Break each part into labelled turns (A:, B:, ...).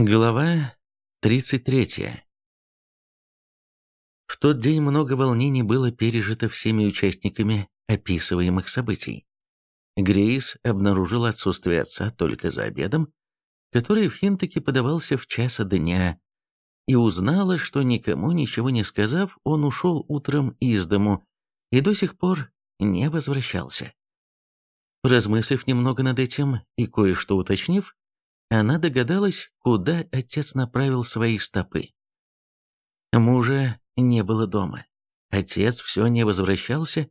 A: Глава 33. В тот день много волнений было пережито всеми участниками описываемых событий. Грейс обнаружил отсутствие отца только за обедом, который в Хинтаке подавался в час дня, и узнала, что никому ничего не сказав, он ушел утром из дому и до сих пор не возвращался. Размыслив немного над этим и кое-что уточнив, она догадалась, куда отец направил свои стопы. Мужа не было дома. Отец все не возвращался.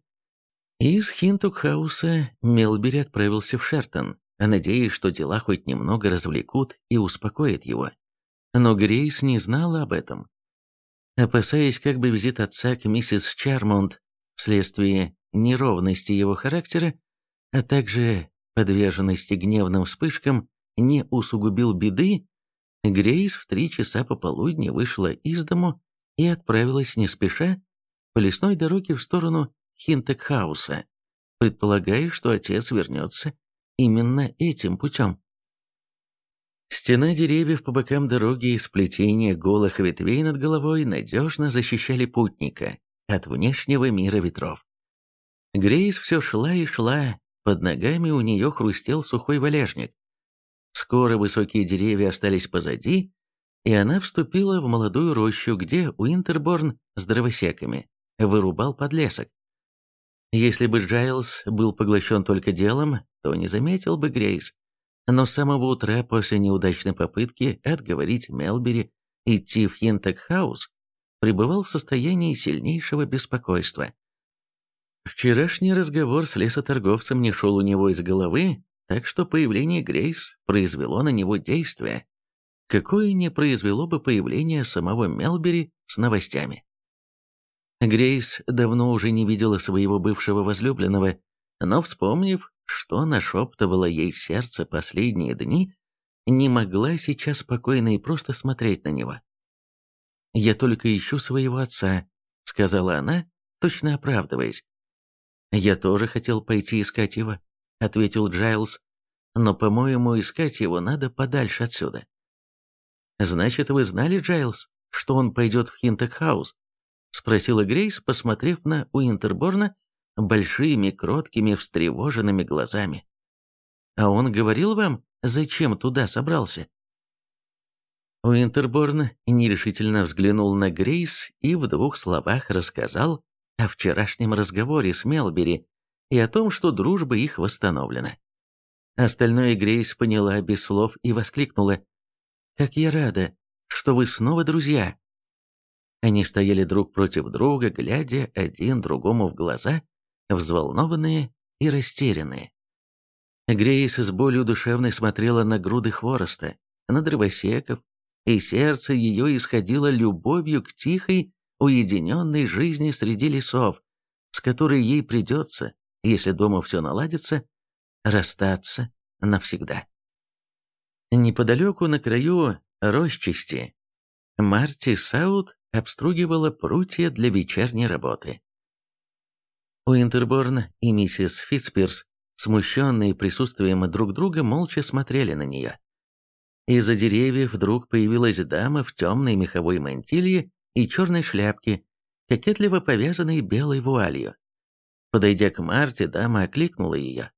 A: Из Хинтукхауса Мелбери отправился в Шертон, надеясь, что дела хоть немного развлекут и успокоят его. Но Грейс не знала об этом. Опасаясь, как бы визит отца к миссис Чармонт вследствие неровности его характера, а также подверженности гневным вспышкам, не усугубил беды, Грейс в три часа пополудни вышла из дому и отправилась не спеша по лесной дороге в сторону Хинтекхауса, предполагая, что отец вернется именно этим путем. Стена деревьев по бокам дороги и сплетение голых ветвей над головой надежно защищали путника от внешнего мира ветров. Грейс все шла и шла, под ногами у нее хрустел сухой валежник. Скоро высокие деревья остались позади, и она вступила в молодую рощу, где Уинтерборн с дровосеками вырубал подлесок. Если бы Джайлз был поглощен только делом, то не заметил бы Грейс. Но с самого утра после неудачной попытки отговорить Мелбери идти в Хинток-хаус, пребывал в состоянии сильнейшего беспокойства. Вчерашний разговор с лесоторговцем не шел у него из головы, так что появление Грейс произвело на него действие, какое не произвело бы появление самого Мелбери с новостями. Грейс давно уже не видела своего бывшего возлюбленного, но, вспомнив, что нашептывало ей сердце последние дни, не могла сейчас спокойно и просто смотреть на него. «Я только ищу своего отца», — сказала она, точно оправдываясь. «Я тоже хотел пойти искать его, — ответил Джайлз. «Но, по-моему, искать его надо подальше отсюда». «Значит, вы знали, Джайлз, что он пойдет в Хинтекхаус?» — спросила Грейс, посмотрев на Уинтерборна большими, кроткими, встревоженными глазами. «А он говорил вам, зачем туда собрался?» Уинтерборн нерешительно взглянул на Грейс и в двух словах рассказал о вчерашнем разговоре с Мелбери и о том, что дружба их восстановлена. Остальное Грейс поняла без слов и воскликнула. «Как я рада, что вы снова друзья!» Они стояли друг против друга, глядя один другому в глаза, взволнованные и растерянные. Грейс с болью душевной смотрела на груды хвороста, на дровосеков, и сердце ее исходило любовью к тихой, уединенной жизни среди лесов, с которой ей придется, если дома все наладится, расстаться навсегда. Неподалеку на краю росчасти Марти Саут обстругивала прутья для вечерней работы. Уинтерборн и миссис Фитспирс, смущенные присутствием друг друга, молча смотрели на нее. Из-за деревьев вдруг появилась дама в темной меховой мантилье и черной шляпке, кокетливо повязанной белой вуалью. Подойдя к Марте, дама окликнула ее.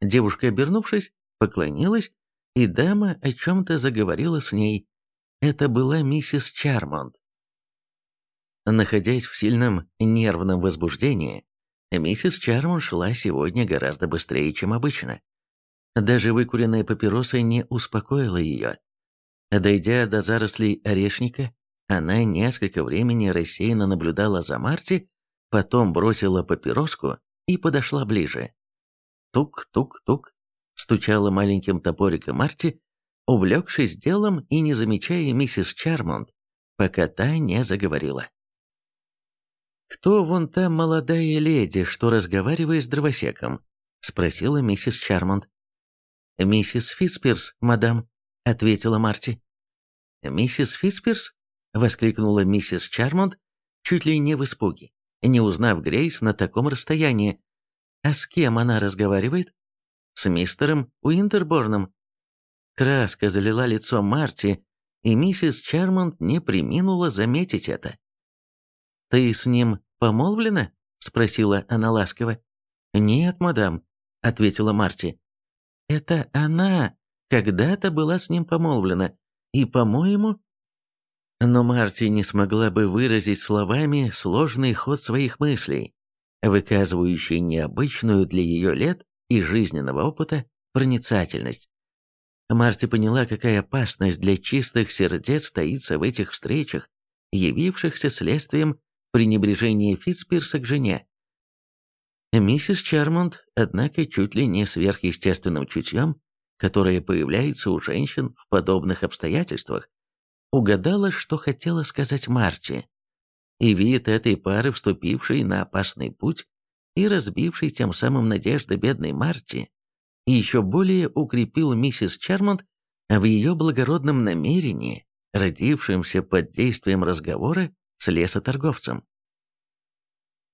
A: Девушка, обернувшись, поклонилась, и дама о чем-то заговорила с ней. Это была миссис Чармонт. Находясь в сильном нервном возбуждении, миссис Чармонт шла сегодня гораздо быстрее, чем обычно. Даже выкуренная папироса не успокоила ее. Дойдя до зарослей орешника, она несколько времени рассеянно наблюдала за Марти, потом бросила папироску и подошла ближе. Тук-тук-тук, стучала маленьким топориком Марти, увлекшись делом и не замечая миссис Чармонт, пока та не заговорила. «Кто вон та молодая леди, что разговаривает с дровосеком?» — спросила миссис Чармонт. «Миссис Фитспирс, мадам», — ответила Марти. «Миссис Фитспирс?» — воскликнула миссис Чармонт, чуть ли не в испуге не узнав Грейс на таком расстоянии. А с кем она разговаривает? С мистером Уинтерборном. Краска залила лицо Марти, и миссис Чармонт не приминула заметить это. «Ты с ним помолвлена?» — спросила она ласково. «Нет, мадам», — ответила Марти. «Это она когда-то была с ним помолвлена, и, по-моему...» Но Марти не смогла бы выразить словами сложный ход своих мыслей, выказывающий необычную для ее лет и жизненного опыта проницательность. Марти поняла, какая опасность для чистых сердец таится в этих встречах, явившихся следствием пренебрежения Фитцпирса к жене. Миссис Чармонт, однако, чуть ли не сверхъестественным чутьем, которое появляется у женщин в подобных обстоятельствах, угадала, что хотела сказать Марти. И вид этой пары, вступившей на опасный путь и разбившей тем самым надежды бедной Марти, еще более укрепил миссис Чармонт в ее благородном намерении, родившемся под действием разговора с лесоторговцем.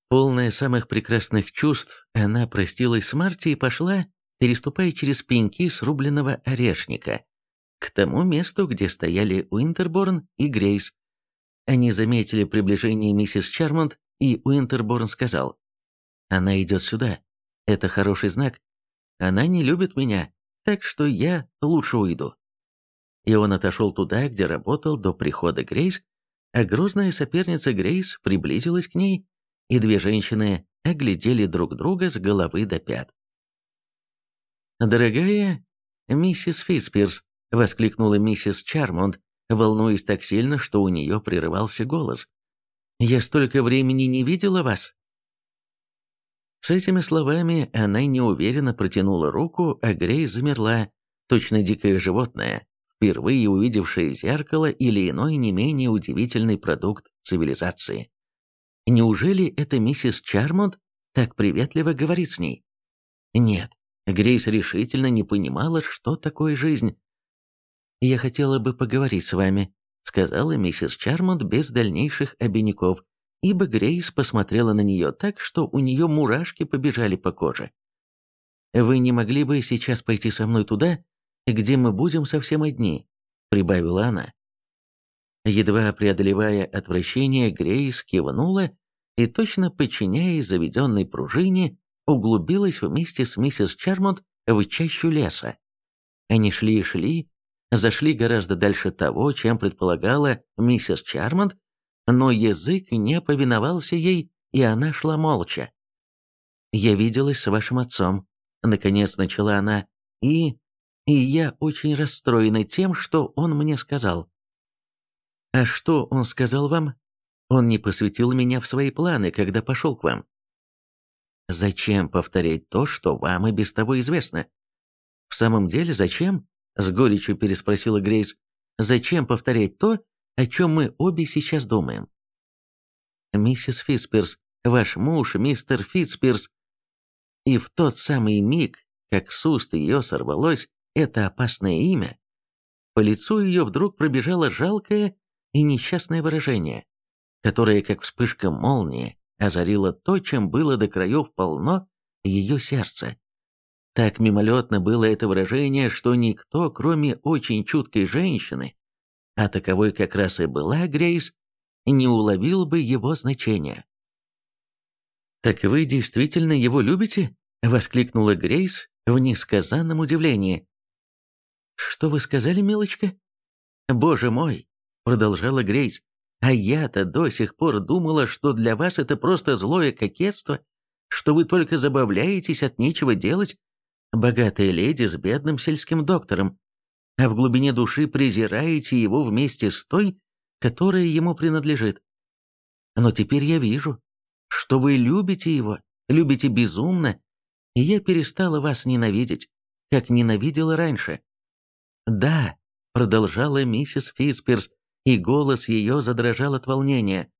A: Полная самых прекрасных чувств, она простилась с Марти и пошла, переступая через пеньки срубленного орешника, к тому месту, где стояли Уинтерборн и Грейс. Они заметили приближение миссис Чармонт, и Уинтерборн сказал, «Она идет сюда. Это хороший знак. Она не любит меня, так что я лучше уйду». И он отошел туда, где работал до прихода Грейс, а грозная соперница Грейс приблизилась к ней, и две женщины оглядели друг друга с головы до пят. «Дорогая миссис Фитспирс», — воскликнула миссис Чармонт, волнуясь так сильно, что у нее прерывался голос. «Я столько времени не видела вас». С этими словами она неуверенно протянула руку, а Грейс замерла, точно дикое животное, впервые увидевшее зеркало или иной не менее удивительный продукт цивилизации. Неужели эта миссис Чармонт так приветливо говорит с ней? Нет, Грейс решительно не понимала, что такое жизнь. «Я хотела бы поговорить с вами», — сказала миссис Чармонт без дальнейших обиняков, ибо Грейс посмотрела на нее так, что у нее мурашки побежали по коже. «Вы не могли бы сейчас пойти со мной туда, где мы будем совсем одни», — прибавила она. Едва преодолевая отвращение, Грейс кивнула и, точно подчиняясь заведенной пружине, углубилась вместе с миссис Чармонт в чащу леса. Они шли и шли, зашли гораздо дальше того, чем предполагала миссис Чармонт, но язык не повиновался ей, и она шла молча. «Я виделась с вашим отцом», — наконец начала она, — «и и я очень расстроена тем, что он мне сказал». «А что он сказал вам? Он не посвятил меня в свои планы, когда пошел к вам». «Зачем повторять то, что вам и без того известно?» «В самом деле, зачем?» — с горечью переспросила Грейс. «Зачем повторять то, о чем мы обе сейчас думаем?» «Миссис Фитспирс, ваш муж, мистер Фитспирс...» И в тот самый миг, как с уст ее сорвалось, это опасное имя, по лицу ее вдруг пробежало жалкое и несчастное выражение, которое, как вспышка молнии, озарило то, чем было до краев полно ее сердце. Так мимолетно было это выражение, что никто, кроме очень чуткой женщины, а таковой как раз и была Грейс, не уловил бы его значения. «Так вы действительно его любите?» — воскликнула Грейс в несказанном удивлении. «Что вы сказали, милочка?» «Боже мой!» — продолжала Грейс. «А я-то до сих пор думала, что для вас это просто злое кокетство, что вы только забавляетесь от нечего делать, богатая леди с бедным сельским доктором, а в глубине души презираете его вместе с той, которая ему принадлежит. Но теперь я вижу, что вы любите его, любите безумно, и я перестала вас ненавидеть, как ненавидела раньше. «Да», — продолжала миссис Фитспирс, и голос ее задрожал от волнения.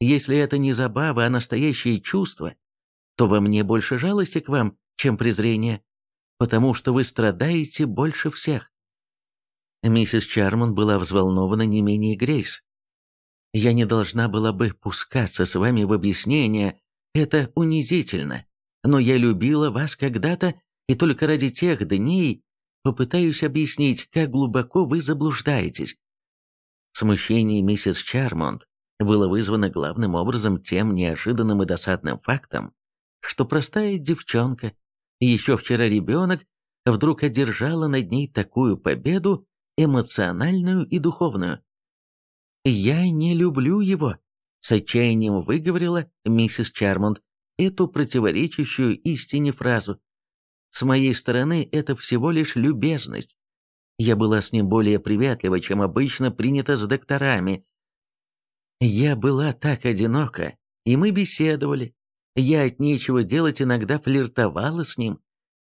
A: «Если это не забава, а настоящее чувство, то во мне больше жалости к вам, чем презрение, потому что вы страдаете больше всех». Миссис Чармон была взволнована не менее Грейс. «Я не должна была бы пускаться с вами в объяснение, это унизительно, но я любила вас когда-то, и только ради тех дней, Попытаюсь объяснить, как глубоко вы заблуждаетесь. Смущение миссис Чармонт было вызвано главным образом тем неожиданным и досадным фактом, что простая девчонка, еще вчера ребенок, вдруг одержала над ней такую победу эмоциональную и духовную. «Я не люблю его», — с отчаянием выговорила миссис Чармонт эту противоречащую истине фразу. «С моей стороны это всего лишь любезность. Я была с ним более приветлива, чем обычно принято с докторами. Я была так одинока, и мы беседовали. Я от нечего делать иногда флиртовала с ним.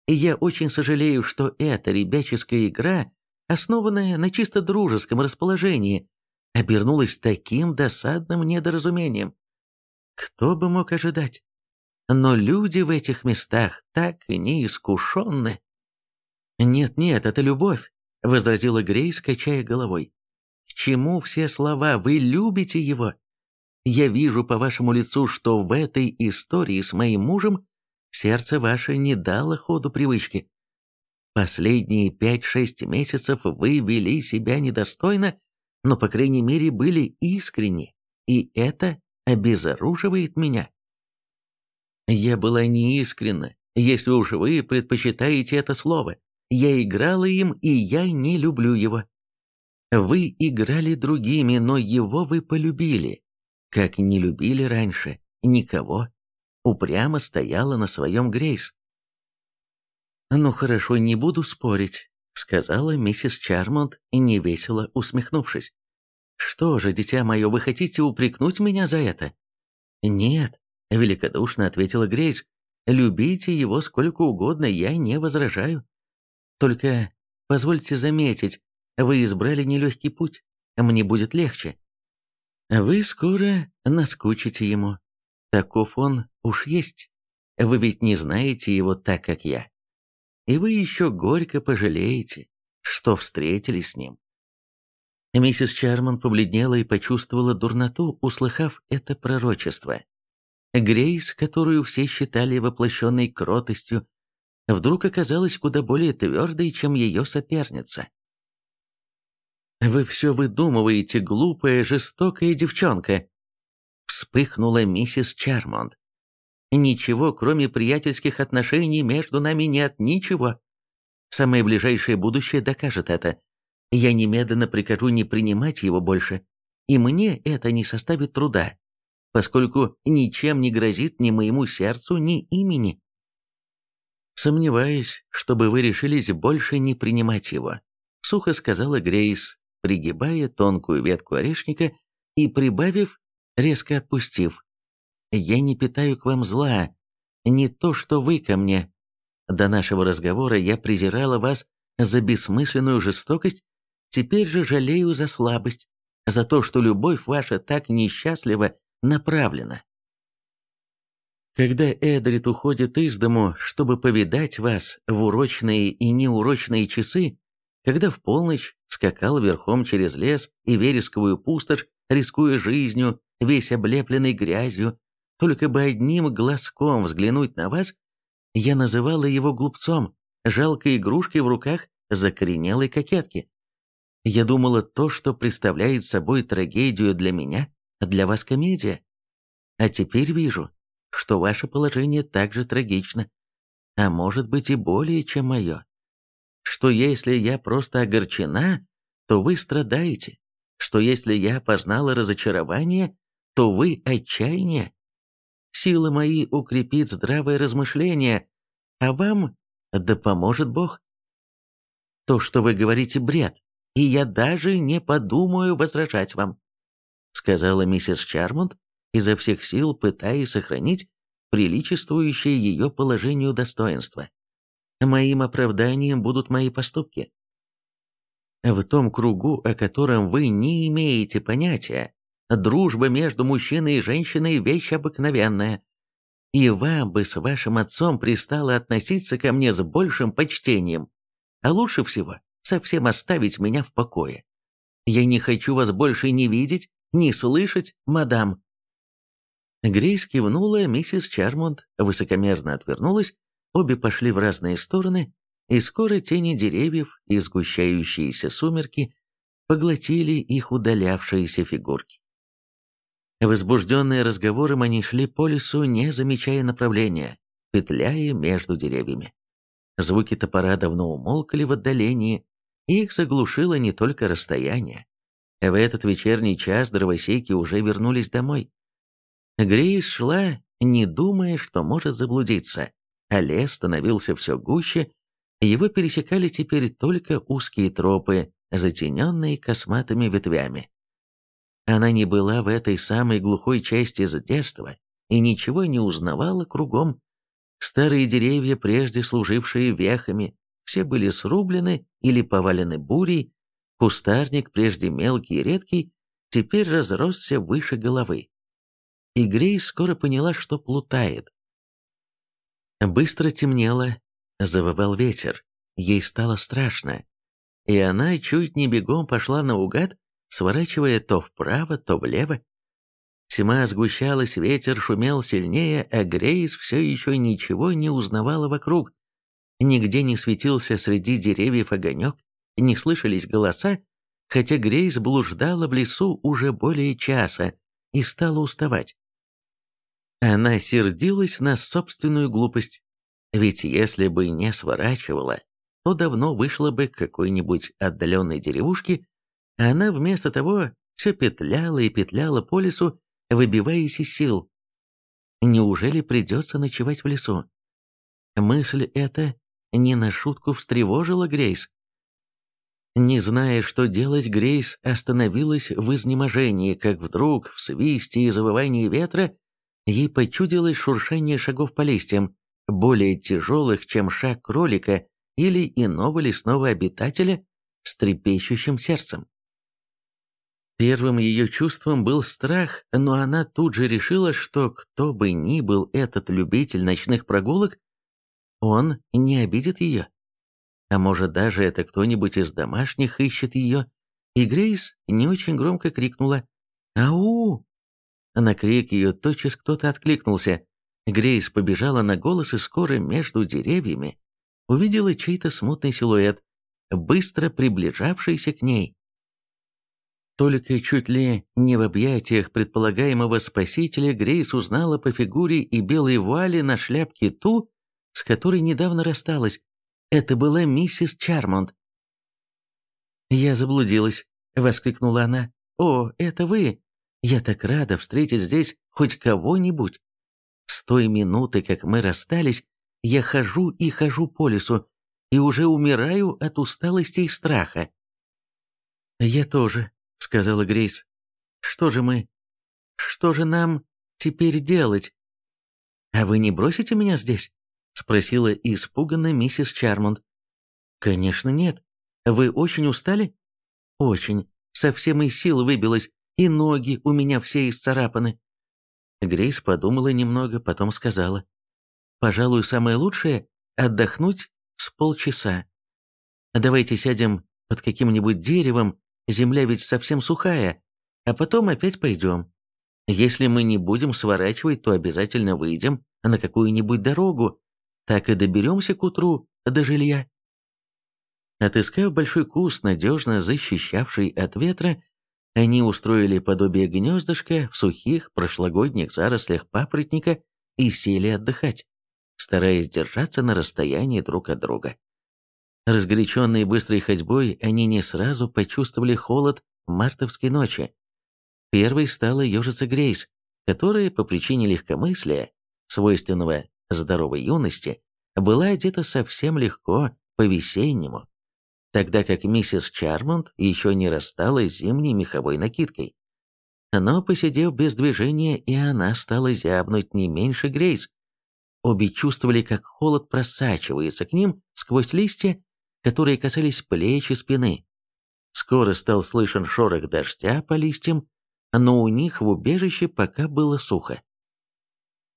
A: И я очень сожалею, что эта ребяческая игра, основанная на чисто дружеском расположении, обернулась таким досадным недоразумением. Кто бы мог ожидать? Но люди в этих местах так неискушенны. «Нет-нет, это любовь», — возразила Грейс, качая головой. «К чему все слова? Вы любите его. Я вижу по вашему лицу, что в этой истории с моим мужем сердце ваше не дало ходу привычки. Последние пять-шесть месяцев вы вели себя недостойно, но, по крайней мере, были искренни, и это обезоруживает меня. Я была неискренна, если уж вы предпочитаете это слово. Я играла им, и я не люблю его. Вы играли другими, но его вы полюбили, как не любили раньше никого. Упрямо стояла на своем Грейс. «Ну хорошо, не буду спорить», — сказала миссис Чармонт, невесело усмехнувшись. «Что же, дитя мое, вы хотите упрекнуть меня за это?» «Нет», — великодушно ответила Грейс, — «любите его сколько угодно, я не возражаю. Только позвольте заметить, вы избрали нелегкий путь, мне будет легче. Вы скоро наскучите ему. Таков он уж есть. Вы ведь не знаете его так, как я. И вы еще горько пожалеете, что встретились с ним. Миссис Чарман побледнела и почувствовала дурноту, услыхав это пророчество. Грейс, которую все считали воплощенной кротостью, вдруг оказалась куда более твердой, чем ее соперница. «Вы все выдумываете, глупая, жестокая девчонка!» Вспыхнула миссис Чармонт. «Ничего, кроме приятельских отношений, между нами нет ничего. Самое ближайшее будущее докажет это. Я немедленно прикажу не принимать его больше, и мне это не составит труда, поскольку ничем не грозит ни моему сердцу, ни имени. Сомневаюсь, чтобы вы решились больше не принимать его, сухо сказала Грейс, пригибая тонкую ветку орешника и прибавив, резко отпустив. «Я не питаю к вам зла, не то, что вы ко мне. До нашего разговора я презирала вас за бессмысленную жестокость Теперь же жалею за слабость, за то, что любовь ваша так несчастливо направлена. Когда Эдрит уходит из дому, чтобы повидать вас в урочные и неурочные часы, когда в полночь скакал верхом через лес и вересковую пустошь, рискуя жизнью, весь облепленный грязью, только бы одним глазком взглянуть на вас, я называла его глупцом, жалкой игрушкой в руках закоренелой кокетки. Я думала, то, что представляет собой трагедию для меня, для вас комедия. А теперь вижу, что ваше положение также трагично, а может быть и более, чем мое. Что если я просто огорчена, то вы страдаете, что если я познала разочарование, то вы отчаяние. Силы мои укрепит здравое размышление, а вам да поможет Бог. То, что вы говорите, бред, и я даже не подумаю возражать вам», сказала миссис Чармонт, изо всех сил пытаясь сохранить приличествующее ее положению достоинство. «Моим оправданием будут мои поступки. В том кругу, о котором вы не имеете понятия, дружба между мужчиной и женщиной – вещь обыкновенная. И вам бы с вашим отцом пристало относиться ко мне с большим почтением. А лучше всего совсем оставить меня в покое. Я не хочу вас больше ни видеть, ни слышать, мадам». Грейс кивнула, миссис Чармонт высокомерно отвернулась, обе пошли в разные стороны, и скоро тени деревьев и сгущающиеся сумерки поглотили их удалявшиеся фигурки. Возбужденные разговором они шли по лесу, не замечая направления, петляя между деревьями. Звуки топора давно умолкли в отдалении, и их заглушило не только расстояние. В этот вечерний час дровосеки уже вернулись домой. Грейс шла, не думая, что может заблудиться, а лес становился все гуще, его пересекали теперь только узкие тропы, затененные косматыми ветвями. Она не была в этой самой глухой части с детства и ничего не узнавала кругом. Старые деревья, прежде служившие вехами, все были срублены или повалены бурей, кустарник, прежде мелкий и редкий, теперь разросся выше головы. И Грейс скоро поняла, что плутает. Быстро темнело, завывал ветер, ей стало страшно, и она чуть не бегом пошла наугад, сворачивая то вправо, то влево. Тьма сгущалась, ветер шумел сильнее, а Грейс все еще ничего не узнавала вокруг. Нигде не светился среди деревьев огонек, не слышались голоса, хотя Грейс блуждала в лесу уже более часа и стала уставать. Она сердилась на собственную глупость, ведь если бы не сворачивала, то давно вышла бы к какой-нибудь отдаленной деревушке, а она вместо того все петляла и петляла по лесу, выбиваясь из сил. Неужели придется ночевать в лесу? Мысль эта не на шутку встревожила Грейс. Не зная, что делать, Грейс остановилась в изнеможении, как вдруг в свисте и завывании ветра ей почудилось шуршание шагов по листьям, более тяжелых, чем шаг кролика или иного лесного обитателя с трепещущим сердцем. Первым ее чувством был страх, но она тут же решила, что кто бы ни был этот любитель ночных прогулок, он не обидит ее. А может, даже это кто-нибудь из домашних ищет ее. И Грейс не очень громко крикнула «Ау!». На крик ее тотчас кто-то откликнулся. Грейс побежала на голос и скоро между деревьями увидела чей-то смутный силуэт, быстро приближавшийся к ней. Только чуть ли не в объятиях предполагаемого спасителя Грейс узнала по фигуре и белой вуале на шляпке ту, с которой недавно рассталась. Это была миссис Чармонт. «Я заблудилась», — воскликнула она. «О, это вы! Я так рада встретить здесь хоть кого-нибудь. С той минуты, как мы расстались, я хожу и хожу по лесу, и уже умираю от усталости и страха». «Я тоже», — сказала Грейс. «Что же мы? Что же нам теперь делать?» «А вы не бросите меня здесь?» — спросила испуганно миссис Чармонд. «Конечно нет. Вы очень устали?» «Очень. Совсем из сил выбилась, и ноги у меня все исцарапаны». Грейс подумала немного, потом сказала. «Пожалуй, самое лучшее — отдохнуть с полчаса. Давайте сядем под каким-нибудь деревом, земля ведь совсем сухая, а потом опять пойдем. Если мы не будем сворачивать, то обязательно выйдем на какую-нибудь дорогу, так и доберемся к утру до жилья». Отыскав большой куст, надежно защищавший от ветра, они устроили подобие гнездышка в сухих прошлогодних зарослях папоротника и сели отдыхать, стараясь держаться на расстоянии друг от друга. Разгоряченные быстрой ходьбой, они не сразу почувствовали холод мартовской ночи. Первой стала ежица Грейс, которая по причине легкомыслия, свойственного здоровой юности, была одета совсем легко, по-весеннему, тогда как миссис Чармонт еще не рассталась зимней меховой накидкой. Но, посидев без движения, и она стала зябнуть не меньше Грейс. Обе чувствовали, как холод просачивается к ним сквозь листья, которые касались плеч и спины. Скоро стал слышен шорох дождя по листьям, но у них в убежище пока было сухо.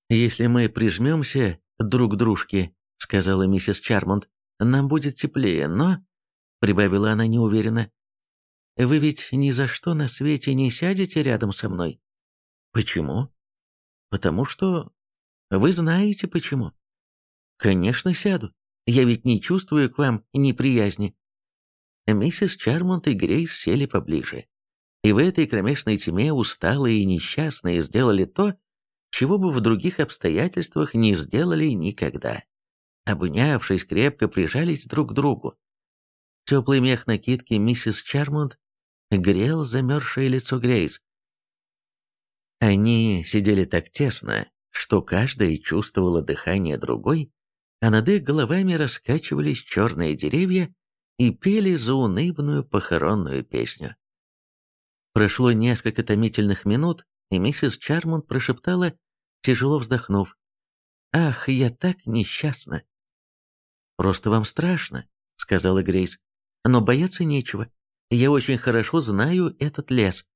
A: «Если мы прижмемся друг к дружке», — сказала миссис Чармонт, — «нам будет теплее, но...» прибавила она неуверенно. «Вы ведь ни за что на свете не сядете рядом со мной». «Почему?» «Потому что... Вы знаете почему». «Конечно, сяду. Я ведь не чувствую к вам неприязни». миссис Чармонт и Грейс сели поближе. И в этой кромешной тьме усталые и несчастные сделали то, чего бы в других обстоятельствах не сделали никогда. Обнявшись, крепко прижались друг к другу. Теплый мех накидки миссис Чармонт грел замерзшее лицо Грейс. Они сидели так тесно, что каждая чувствовала дыхание другой, а над их головами раскачивались черные деревья и пели заунывную похоронную песню. Прошло несколько томительных минут, и миссис Чармонт прошептала, тяжело вздохнув, «Ах, я так несчастна!» «Просто вам страшно», — сказала Грейс, «но бояться нечего. Я очень хорошо знаю этот лес.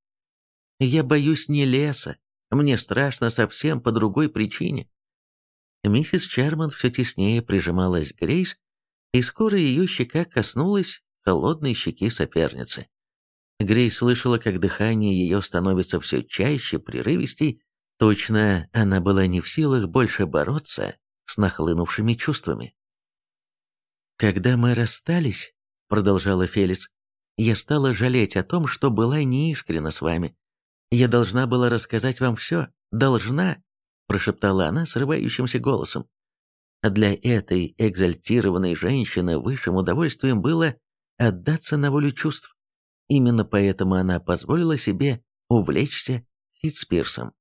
A: Я боюсь не леса, мне страшно совсем по другой причине. Миссис Чарман все теснее прижималась к Грейс, и скоро ее щека коснулась холодной щеки соперницы. Грейс слышала, как дыхание ее становится все чаще, прерывистей. Точно она была не в силах больше бороться с нахлынувшими чувствами. «Когда мы расстались», — продолжала Фелис, я стала жалеть о том, что была неискренна с вами. Я должна была рассказать вам все. Должна, прошептала она срывающимся голосом. Для этой экзальтированной женщины высшим удовольствием было отдаться на волю чувств. Именно поэтому она позволила себе увлечься Фитспирсом.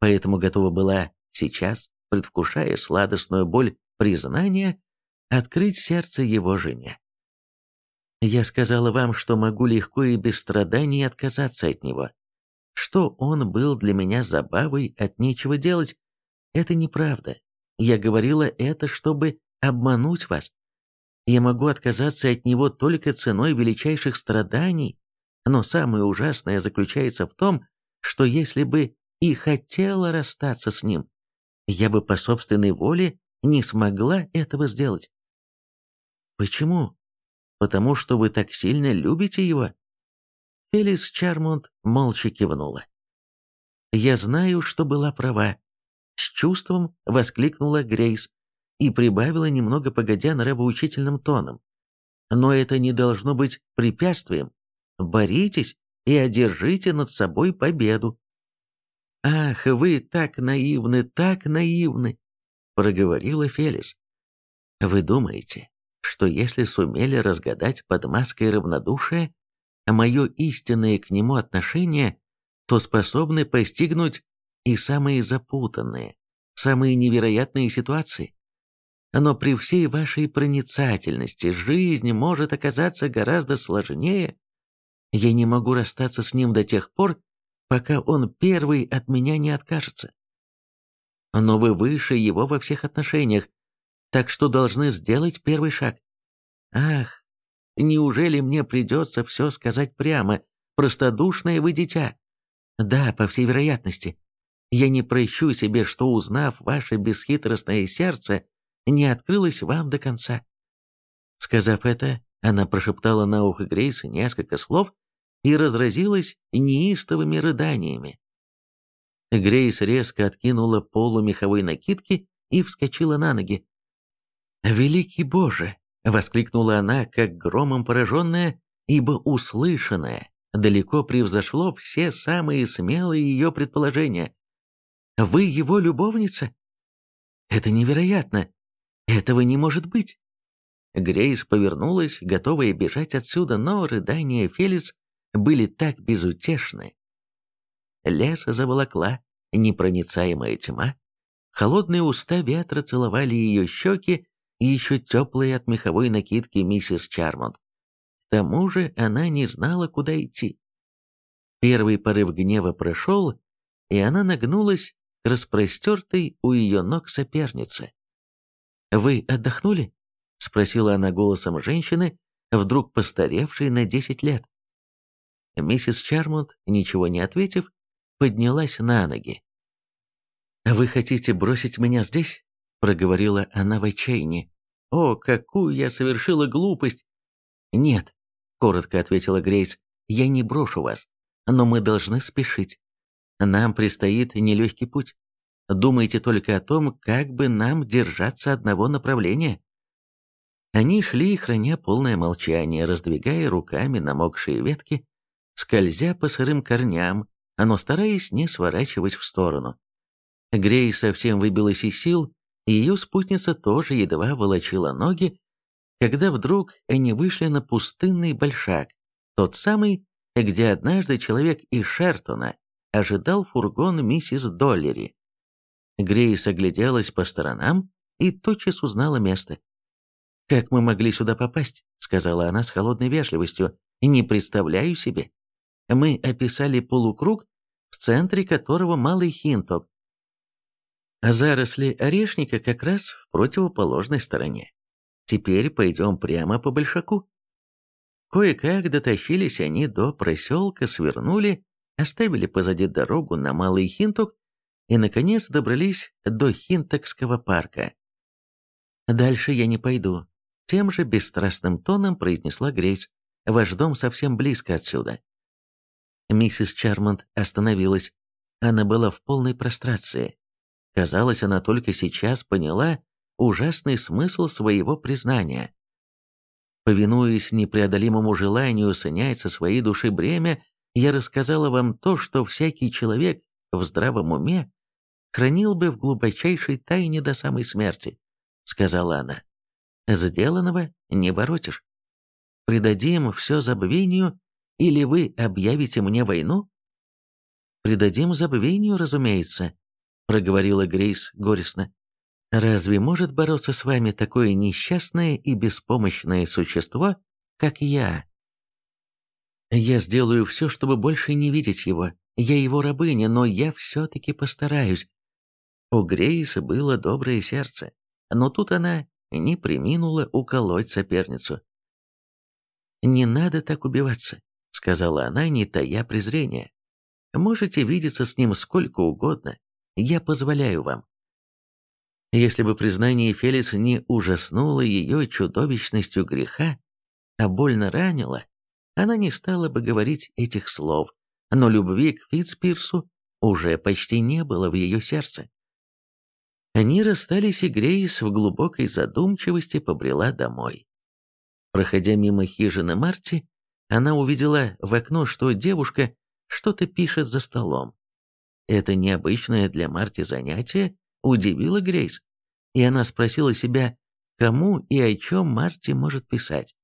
A: Поэтому готова была сейчас, предвкушая сладостную боль признания, открыть сердце его жене. Я сказала вам, что могу легко и без страданий отказаться от него. Что он был для меня забавой от нечего делать, это неправда. Я говорила это, чтобы обмануть вас. Я могу отказаться от него только ценой величайших страданий, но самое ужасное заключается в том, что если бы и хотела расстаться с ним, я бы по собственной воле не смогла этого сделать. Почему? Потому что вы так сильно любите его?» Фелис Чармонт молча кивнула. «Я знаю, что была права», — с чувством воскликнула Грейс и прибавила немного погодя нравоучительным тоном. «Но это не должно быть препятствием. Боритесь и одержите над собой победу». «Ах, вы так наивны, так наивны!» — проговорила Фелис. «Вы думаете, что если сумели разгадать под маской равнодушия мое истинное к нему отношение, то способны постигнуть и самые запутанные, самые невероятные ситуации. Но при всей вашей проницательности жизнь может оказаться гораздо сложнее. Я не могу расстаться с ним до тех пор, пока он первый от меня не откажется. Но вы выше его во всех отношениях, так что должны сделать первый шаг. Ах, неужели мне придется все сказать прямо, простодушное вы дитя? Да, по всей вероятности. Я не прощу себе, что, узнав ваше бесхитростное сердце, не открылось вам до конца. Сказав это, она прошептала на ухо Грейс несколько слов и разразилась неистовыми рыданиями. Грейс резко откинула полу меховой накидки и вскочила на ноги. «Великий Боже!» — воскликнула она, как громом пораженная, ибо услышанное далеко превзошло все самые смелые ее предположения. «Вы его любовница? Это невероятно! Этого не может быть!» Грейс повернулась, готовая бежать отсюда, но рыдания Фелис были так безутешны. Лес заволокла непроницаемая тьма, холодные уста ветра целовали ее щеки, и еще теплые от меховой накидки миссис Чармонт. К тому же она не знала, куда идти. Первый порыв гнева прошел, и она нагнулась к распростертой у ее ног сопернице. «Вы отдохнули?» — спросила она голосом женщины, вдруг постаревшей на десять лет. Миссис Чармонт, ничего не ответив, поднялась на ноги. «Вы хотите бросить меня здесь?» — проговорила она в отчаянии. «О, какую я совершила глупость!» «Нет», — коротко ответила Грейс, — «я не брошу вас, но мы должны спешить. Нам предстоит нелегкий путь. Думайте только о том, как бы нам держаться одного направления». Они шли, храня полное молчание, раздвигая руками намокшие ветки, скользя по сырым корням, но стараясь не сворачивать в сторону. Грей совсем выбилась из сил, ее спутница тоже едва волочила ноги, когда вдруг они вышли на пустынный большак, тот самый, где однажды человек из Шертона ожидал фургон миссис Доллери. Грейс огляделась по сторонам и тотчас узнала место. «Как мы могли сюда попасть?» — сказала она с холодной вежливостью. «Не представляю себе. Мы описали полукруг, в центре которого малый хинток. А заросли орешника как раз в противоположной стороне. Теперь пойдем прямо по большаку». Кое-как дотащились они до проселка, свернули, оставили позади дорогу на Малый Хинток и, наконец, добрались до Хинтокского парка. «Дальше я не пойду», — тем же бесстрастным тоном произнесла Грейс. «Ваш дом совсем близко отсюда». Миссис Чармонт остановилась. Она была в полной прострации. Казалось, она только сейчас поняла ужасный смысл своего признания. Повинуясь непреодолимому желанию снять со своей души бремя, я рассказала вам то, что всякий человек в здравом уме хранил бы в глубочайшей тайне до самой смерти, сказала она. Сделанного не воротишь. Предадим все забвению, или вы объявите мне войну? Предадим забвению, разумеется, проговорила Грейс горестно. Разве может бороться с вами такое несчастное и беспомощное существо, как я? Я сделаю все, чтобы больше не видеть его. Я его рабыня, но я все-таки постараюсь. У Грейса было доброе сердце, но тут она не приминула уколоть соперницу. «Не надо так убиваться», — сказала она, не тая презрения. «Можете видеться с ним сколько угодно. Я позволяю вам». Если бы признание Фелис не ужаснуло ее чудовищностью греха, а больно ранило, она не стала бы говорить этих слов, но любви к Фитцпирсу уже почти не было в ее сердце. Они расстались, и Грейс в глубокой задумчивости побрела домой. Проходя мимо хижины Марти, она увидела в окно, что девушка что-то пишет за столом. Это необычное для Марти занятие удивило Грейс, и она спросила себя, кому и о чем Марти может писать.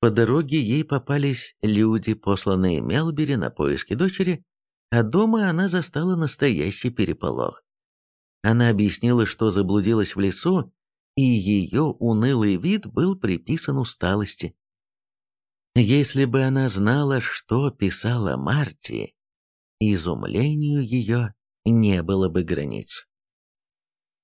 A: По дороге ей попались люди, посланные Мелбери на поиски дочери, а дома она застала настоящий переполох. Она объяснила, что заблудилась в лесу, и ее унылый вид был приписан усталости. Если бы она знала, что писала Марти, изумлению ее не было бы границ.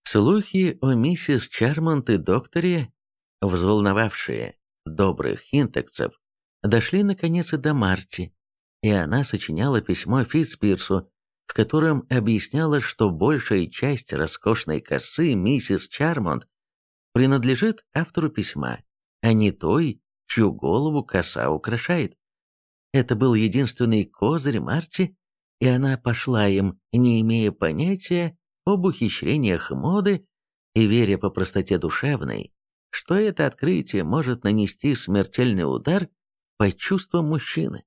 A: Слухи о миссис Чармонт и докторе, взволновавшие добрых хинтекцев, дошли наконец и до Марти, и она сочиняла письмо Фитцпирсу, в котором объясняла, что большая часть роскошной косы миссис Чармонт принадлежит автору письма, а не той, чью голову коса украшает. Это был единственный козырь Марти, и она пошла им, не имея понятия, об ухищрениях моды и веря по простоте душевной, что это открытие может нанести смертельный удар по чувствам мужчины.